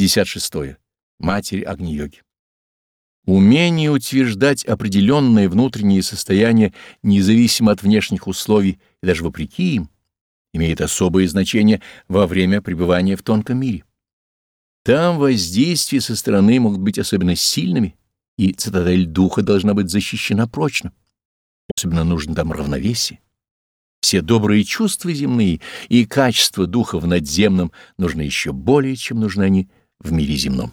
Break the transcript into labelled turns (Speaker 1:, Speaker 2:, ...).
Speaker 1: 56. -е. Матерь Агни-йоги. Умение утверждать определенное внутреннее состояние независимо от внешних условий и даже вопреки им, имеет особое значение во время пребывания в тонком мире. Там воздействия со стороны могут быть особенно сильными, и цитадель духа должна быть защищена прочно. Особенно нужно там равновесие. Все добрые чувства земные и качества духа в надземном нужны еще более, чем нужны они в мире земном.